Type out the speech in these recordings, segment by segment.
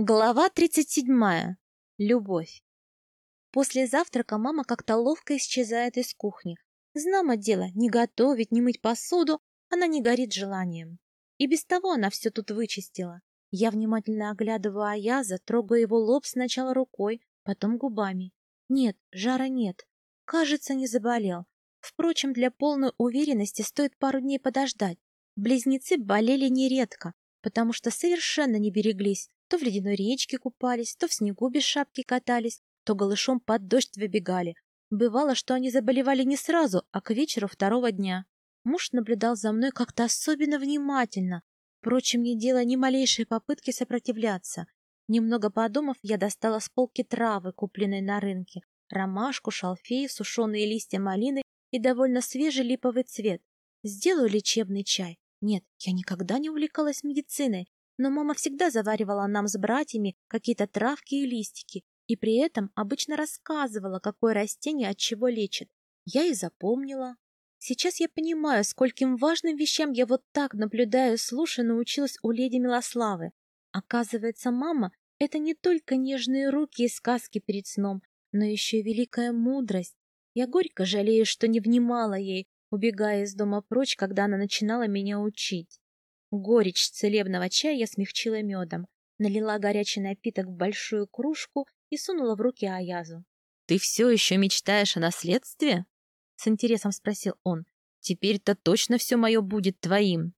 Глава 37. Любовь. После завтрака мама как-то ловко исчезает из кухни. Знамо дело, не готовить, не мыть посуду, она не горит желанием. И без того она все тут вычистила. Я внимательно оглядываю Аяза, трогаю его лоб сначала рукой, потом губами. Нет, жара нет. Кажется, не заболел. Впрочем, для полной уверенности стоит пару дней подождать. Близнецы болели нередко, потому что совершенно не береглись, то в ледяной речке купались, то в снегу без шапки катались, то голышом под дождь выбегали. Бывало, что они заболевали не сразу, а к вечеру второго дня. Муж наблюдал за мной как-то особенно внимательно, впрочем, не делая ни малейшей попытки сопротивляться. Немного подумав, я достала с полки травы, купленной на рынке, ромашку, шалфей, сушеные листья малины и довольно свежий липовый цвет. Сделаю лечебный чай. Нет, я никогда не увлекалась медициной, но мама всегда заваривала нам с братьями какие-то травки и листики, и при этом обычно рассказывала, какое растение от чего лечит. Я и запомнила. Сейчас я понимаю, скольким важным вещам я вот так, наблюдая и слушая, научилась у леди Милославы. Оказывается, мама — это не только нежные руки и сказки перед сном, но еще и великая мудрость. Я горько жалею, что не внимала ей, убегая из дома прочь, когда она начинала меня учить. Горечь целебного чая я смягчила медом, налила горячий напиток в большую кружку и сунула в руки Аязу. — Ты все еще мечтаешь о наследстве? — с интересом спросил он. — Теперь-то точно все мое будет твоим.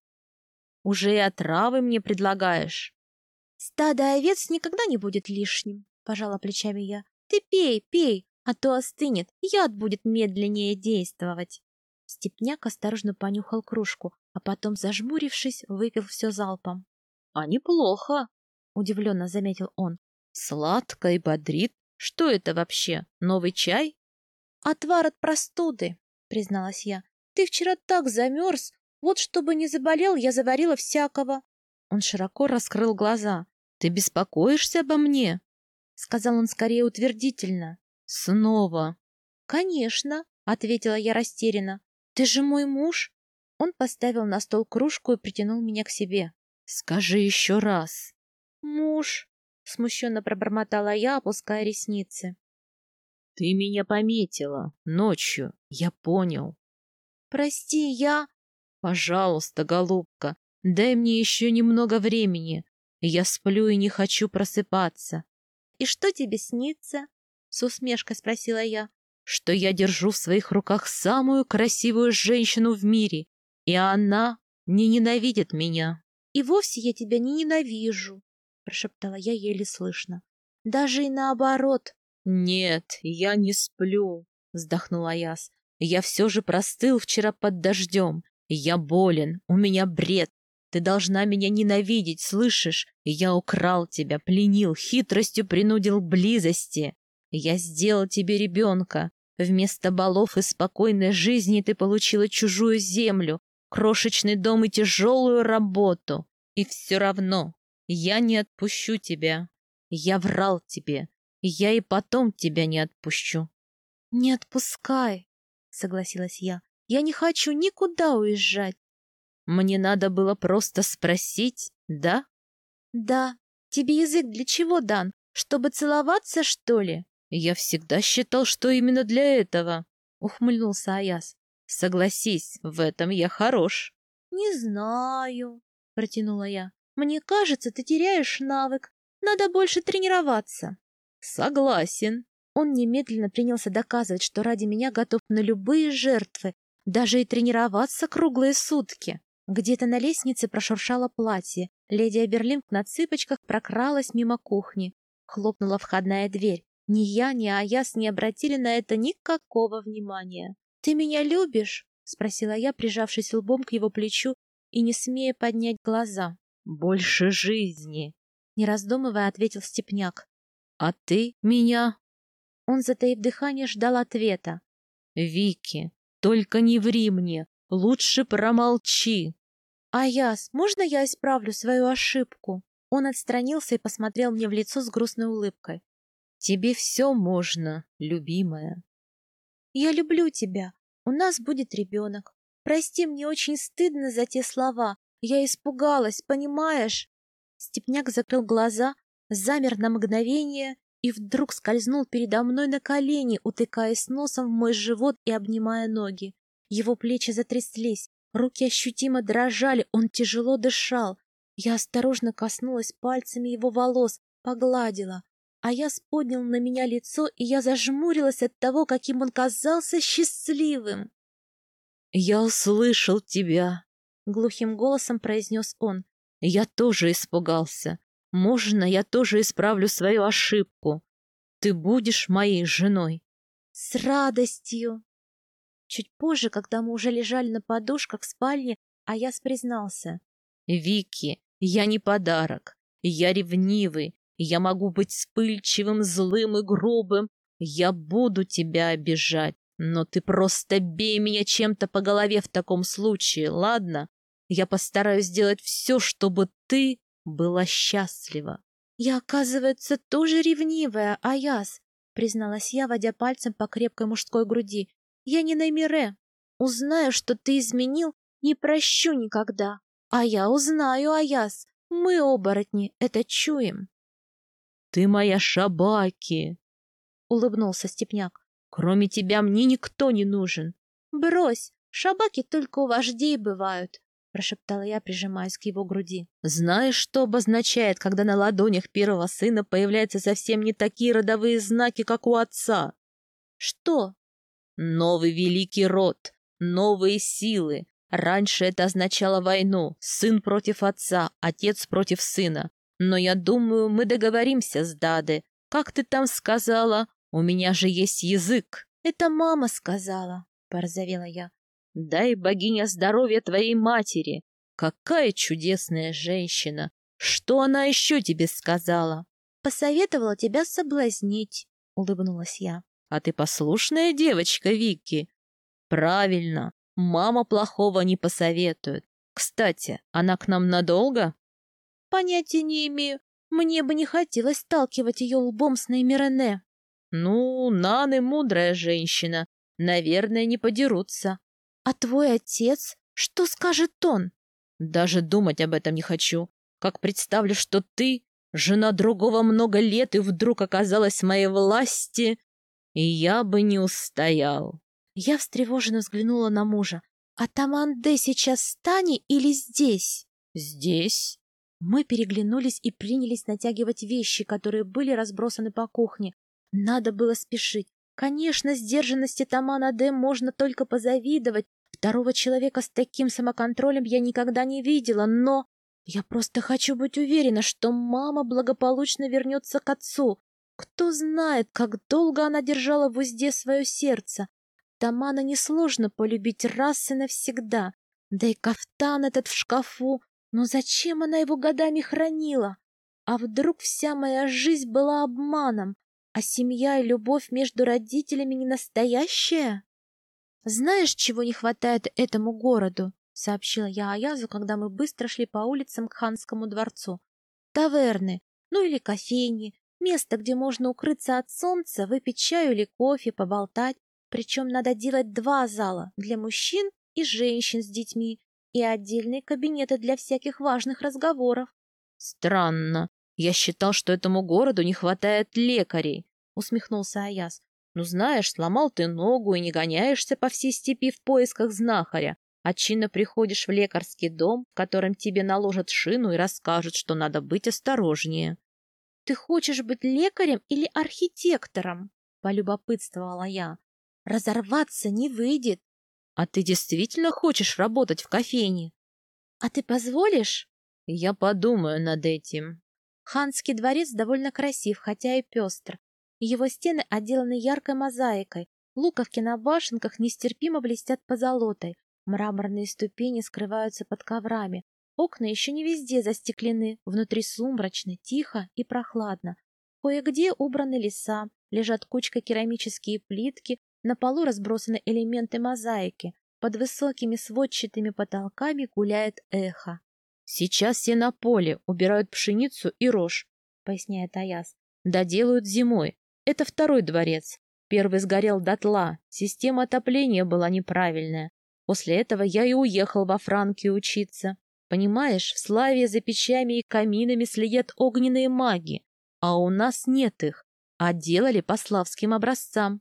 Уже и отравы мне предлагаешь. — Стадо овец никогда не будет лишним, — пожала плечами я. — Ты пей, пей, а то остынет, яд будет медленнее действовать. Степняк осторожно понюхал кружку, а потом, зажмурившись, выпил все залпом. — А неплохо, — удивленно заметил он. — Сладко и бодрит. Что это вообще? Новый чай? — Отвар от простуды, — призналась я. — Ты вчера так замерз. Вот чтобы не заболел, я заварила всякого. Он широко раскрыл глаза. — Ты беспокоишься обо мне? — сказал он скорее утвердительно. — Снова. — Конечно, — ответила я растерянно. — Ты же мой муж. Он поставил на стол кружку и притянул меня к себе. «Скажи еще раз». «Муж», — смущенно пробормотала я, опуская ресницы. «Ты меня пометила ночью, я понял». «Прости, я...» «Пожалуйста, голубка, дай мне еще немного времени. Я сплю и не хочу просыпаться». «И что тебе снится?» — с усмешкой спросила я. «Что я держу в своих руках самую красивую женщину в мире, и она не ненавидит меня. — И вовсе я тебя не ненавижу, — прошептала я еле слышно. — Даже и наоборот. — Нет, я не сплю, — вздохнул Аяс. — Я все же простыл вчера под дождем. Я болен, у меня бред. Ты должна меня ненавидеть, слышишь? Я украл тебя, пленил, хитростью принудил близости. Я сделал тебе ребенка. Вместо балов и спокойной жизни ты получила чужую землю, крошечный дом и тяжелую работу. И все равно я не отпущу тебя. Я врал тебе, я и потом тебя не отпущу. — Не отпускай, — согласилась я. — Я не хочу никуда уезжать. — Мне надо было просто спросить, да? — Да. Тебе язык для чего дан? Чтобы целоваться, что ли? — Я всегда считал, что именно для этого, — ухмыльнулся Аяс. Согласись, в этом я хорош. — Не знаю, — протянула я. — Мне кажется, ты теряешь навык. Надо больше тренироваться. — Согласен. Он немедленно принялся доказывать, что ради меня готов на любые жертвы, даже и тренироваться круглые сутки. Где-то на лестнице прошуршало платье. Леди Аберлинг на цыпочках прокралась мимо кухни. Хлопнула входная дверь. Ни я, ни Аяс не обратили на это никакого внимания. «Ты меня любишь?» — спросила я, прижавшись лбом к его плечу и не смея поднять глаза. «Больше жизни!» — не раздумывая, ответил Степняк. «А ты меня?» Он, затаив дыхание, ждал ответа. «Вики, только не ври мне, лучше промолчи!» «Аяс, можно я исправлю свою ошибку?» Он отстранился и посмотрел мне в лицо с грустной улыбкой. «Тебе все можно, любимая». Я люблю тебя. У нас будет ребенок. Прости, мне очень стыдно за те слова. Я испугалась, понимаешь? Степняк закрыл глаза, замер на мгновение и вдруг скользнул передо мной на колени, утыкаясь носом в мой живот и обнимая ноги. Его плечи затряслись, руки ощутимо дрожали, он тяжело дышал. Я осторожно коснулась пальцами его волос, погладила. А я поднял на меня лицо, и я зажмурилась от того, каким он казался счастливым. «Я услышал тебя», — глухим голосом произнес он. «Я тоже испугался. Можно я тоже исправлю свою ошибку? Ты будешь моей женой?» «С радостью!» Чуть позже, когда мы уже лежали на подушках в спальне, а я признался. «Вики, я не подарок. Я ревнивый, я могу быть вспыльчивым, злым и грубым. Я буду тебя обижать, но ты просто бей меня чем-то по голове в таком случае, ладно? Я постараюсь сделать все, чтобы ты была счастлива. Я, оказывается, тоже ревнивая, Аяс, призналась я, водя пальцем по крепкой мужской груди. Я не Наймире. Узнаю, что ты изменил, не прощу никогда. А я узнаю, Аяс. Мы, оборотни, это чуем. «Ты моя Шабаки!» — улыбнулся Степняк. «Кроме тебя мне никто не нужен». «Брось, Шабаки только у вождей бывают», — прошептала я, прижимаясь к его груди. «Знаешь, что обозначает, когда на ладонях первого сына появляются совсем не такие родовые знаки, как у отца?» «Что?» «Новый великий род, новые силы. Раньше это означало войну, сын против отца, отец против сына. Но я думаю, мы договоримся с Даде. Как ты там сказала? У меня же есть язык. Это мама сказала, порозовела я. Дай богиня здоровья твоей матери. Какая чудесная женщина. Что она еще тебе сказала? Посоветовала тебя соблазнить, улыбнулась я. А ты послушная девочка, Вики. Правильно. Мама плохого не посоветует. Кстати, она к нам надолго? Понятия не имею. Мне бы не хотелось сталкивать ее лбом с Неймирене. Ну, Наны мудрая женщина. Наверное, не подерутся. А твой отец? Что скажет он? Даже думать об этом не хочу. Как представлю, что ты, жена другого много лет, и вдруг оказалась в моей власти, и я бы не устоял. Я встревоженно взглянула на мужа. А Таманде сейчас в стане или здесь? Здесь? Мы переглянулись и принялись натягивать вещи, которые были разбросаны по кухне. Надо было спешить. Конечно, сдержанности Тамана Д можно только позавидовать. Второго человека с таким самоконтролем я никогда не видела, но... Я просто хочу быть уверена, что мама благополучно вернется к отцу. Кто знает, как долго она держала в узде свое сердце. Тамана несложно полюбить раз и навсегда. Да и кафтан этот в шкафу но зачем она его годами хранила? А вдруг вся моя жизнь была обманом, а семья и любовь между родителями не настоящая? Знаешь, чего не хватает этому городу? сообщила я Аязу, когда мы быстро шли по улицам к ханскому дворцу. Таверны, ну или кофейни, место, где можно укрыться от солнца, выпить чаю или кофе, поболтать. Причем надо делать два зала для мужчин и женщин с детьми, и отдельные кабинеты для всяких важных разговоров. Странно. Я считал, что этому городу не хватает лекарей, усмехнулся Аяс. Ну, знаешь, сломал ты ногу и не гоняешься по всей степи в поисках знахаря, а чинно приходишь в лекарский дом, в котором тебе наложат шину и расскажут, что надо быть осторожнее. Ты хочешь быть лекарем или архитектором? полюбопытствовала я. Разорваться не выйдет. А ты действительно хочешь работать в кофейне? А ты позволишь? Я подумаю над этим. Ханский дворец довольно красив, хотя и пестр. Его стены отделаны яркой мозаикой, луковки на башенках нестерпимо блестят позолотой, мраморные ступени скрываются под коврами, окна еще не везде застеклены, внутри сумрачно, тихо и прохладно. Кое-где убраны леса, лежат кучка керамические плитки, на полу разбросаны элементы мозаики, под высокими сводчатыми потолками гуляет эхо. «Сейчас все на поле, убирают пшеницу и рожь», — поясняет Аяс. «Доделают зимой. Это второй дворец. Первый сгорел дотла, система отопления была неправильная. После этого я и уехал во Франкию учиться. Понимаешь, в Славе за печами и каминами следят огненные маги. а у нас нет их, а делали по славским образцам.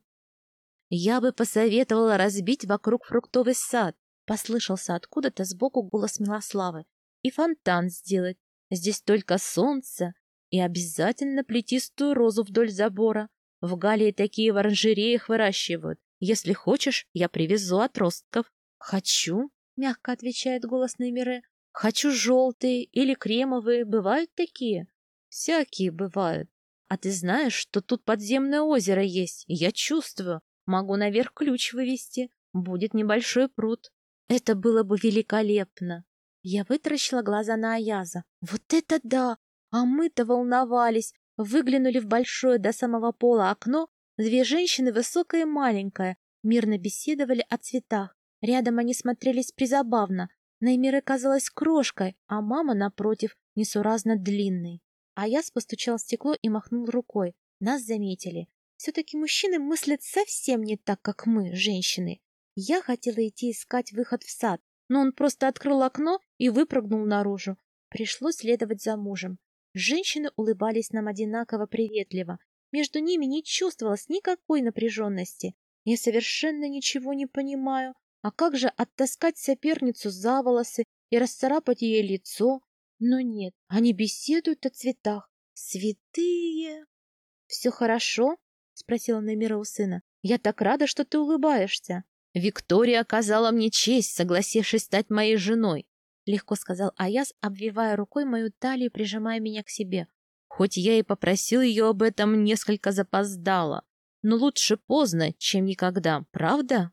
Я бы посоветовала разбить вокруг фруктовый сад, послышался откуда-то сбоку голос Милославы, и фонтан сделать. Здесь только солнце, и обязательно плетистую розу вдоль забора. В Галии такие в оранжереях выращивают. Если хочешь, я привезу отростков. Хочу, мягко отвечает голос Неймире. Хочу желтые или кремовые. Бывают такие? Всякие бывают. А ты знаешь, что тут подземное озеро есть? Я чувствую. Могу наверх ключ вывести. Будет небольшой пруд. Это было бы великолепно. Я вытаращила глаза на Аяза. Вот это да! А мы-то волновались. Выглянули в большое до самого пола окно. Две женщины, высокая и маленькая, мирно беседовали о цветах. Рядом они смотрелись призабавно. Наймире казалась крошкой, а мама, напротив, несуразно длинной. А я постучал в стекло и махнул рукой. Нас заметили. Все-таки мужчины мыслят совсем не так, как мы, женщины. Я хотела идти искать выход в сад, но он просто открыл окно и выпрыгнул наружу. Пришлось следовать за мужем. Женщины улыбались нам одинаково приветливо. Между ними не чувствовалось никакой напряженности. Я совершенно ничего не понимаю. А как же оттаскать соперницу за волосы и расцарапать ей лицо? Но нет, они беседуют о цветах. Святые! — Все хорошо? — спросила Намира у сына. — Я так рада, что ты улыбаешься. Виктория оказала мне честь, согласившись стать моей женой, — легко сказал Аяс, обвивая рукой мою талию, прижимая меня к себе. Хоть я и попросил ее об этом несколько запоздало, но лучше поздно, чем никогда, правда?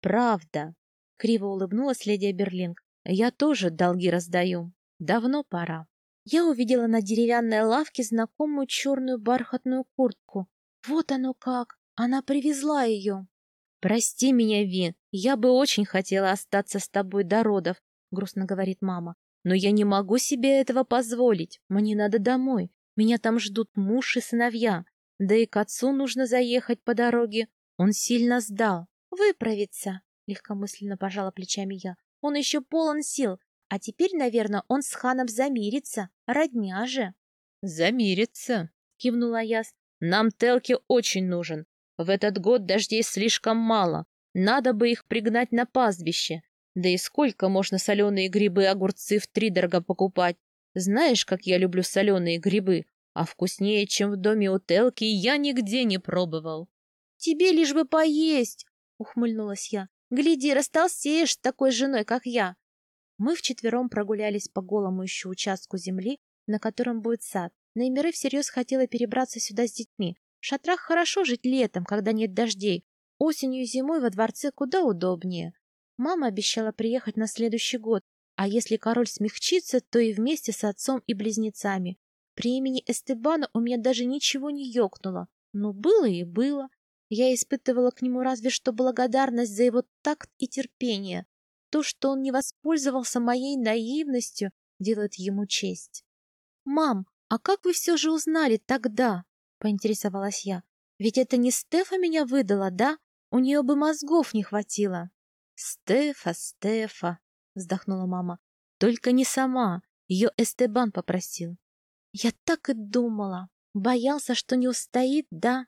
Правда. Криво улыбнулась леди Берлинг. Я тоже долги раздаю. Давно пора. Я увидела на деревянной лавке знакомую черную бархатную куртку. Вот оно как! Она привезла ее. «Прости меня, Вин, я бы очень хотела остаться с тобой до родов», — грустно говорит мама. «Но я не могу себе этого позволить. Мне надо домой. Меня там ждут муж и сыновья. Да и к отцу нужно заехать по дороге. Он сильно сдал. Выправиться», — легкомысленно пожала плечами я. «Он еще полон сил. А теперь, наверное, он с ханом замирится. Родня же. Замирится, кивнула Яс. Нам Телки очень нужен. В этот год дождей слишком мало. Надо бы их пригнать на пастбище. Да и сколько можно соленые грибы огурцы в три дорого покупать? Знаешь, как я люблю соленые грибы, а вкуснее, чем в доме у Телки, я нигде не пробовал. Тебе лишь бы поесть, ухмыльнулась я. Гляди, растолстеешь с такой женой, как я. Мы вчетвером прогулялись по голому еще участку земли, на котором будет сад. Неймире всерьез хотела перебраться сюда с детьми. В шатрах хорошо жить летом, когда нет дождей. Осенью и зимой во дворце куда удобнее. Мама обещала приехать на следующий год, а если король смягчится, то и вместе с отцом и близнецами. При имени Эстебана у меня даже ничего не ёкнуло. Но было и было. Я испытывала к нему разве что благодарность за его такт и терпение. То, что он не воспользовался моей наивностью, делает ему честь. «Мам, а как вы все же узнали тогда?» — поинтересовалась я. «Ведь это не Стефа меня выдала, да? У нее бы мозгов не хватило». «Стефа, Стефа!» — вздохнула мама. «Только не сама. Ее Эстебан попросил». «Я так и думала. Боялся, что не устоит, да?»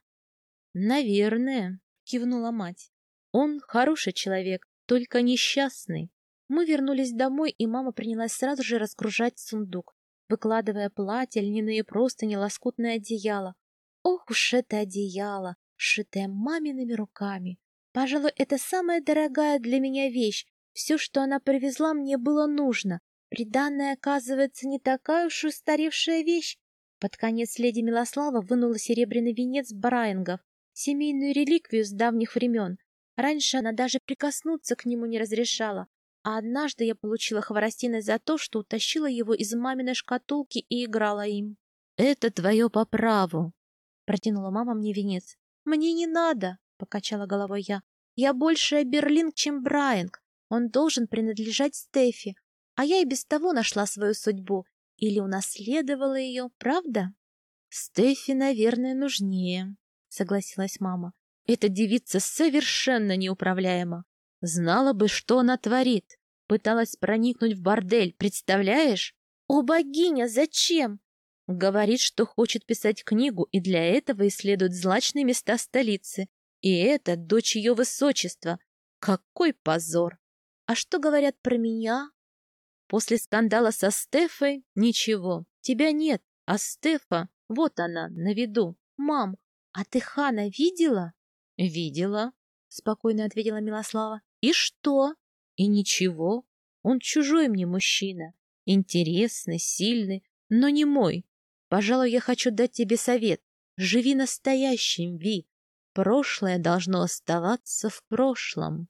«Наверное», — кивнула мать. «Он хороший человек, только несчастный. Мы вернулись домой, и мама принялась сразу же разгружать сундук, выкладывая платье, льняные простыни, лоскутное одеяло. Ох уж это одеяло, сшитое мамиными руками. Пожалуй, это самая дорогая для меня вещь. Все, что она привезла, мне было нужно. Приданная, оказывается, не такая уж устаревшая вещь. Под конец леди Милослава вынула серебряный венец Брайангов, семейную реликвию с давних времен. Раньше она даже прикоснуться к нему не разрешала, а однажды я получила хворостиной за то, что утащила его из маминой шкатулки и играла им. — Это твое по праву, — протянула мама мне венец. — Мне не надо, — покачала головой я. — Я больше Берлинг, чем Брайанг. Он должен принадлежать Стефи, а я и без того нашла свою судьбу или унаследовала ее, правда? — Стефи, наверное, нужнее, — согласилась мама. Эта девица совершенно неуправляема. Знала бы, что она творит. Пыталась проникнуть в бордель, представляешь? О, богиня, зачем? Говорит, что хочет писать книгу и для этого исследует злачные места столицы. И это дочь ее высочества. Какой позор! А что говорят про меня? После скандала со Стефой ничего. Тебя нет, а Стефа, вот она, на виду. Мам, а ты Хана видела? Видела, спокойно ответила Милослава. И что? И ничего. Он чужой мне мужчина. Интересный, сильный, но не мой. Пожалуй, я хочу дать тебе совет. Живи настоящим, Ви. Прошлое должно оставаться в прошлом.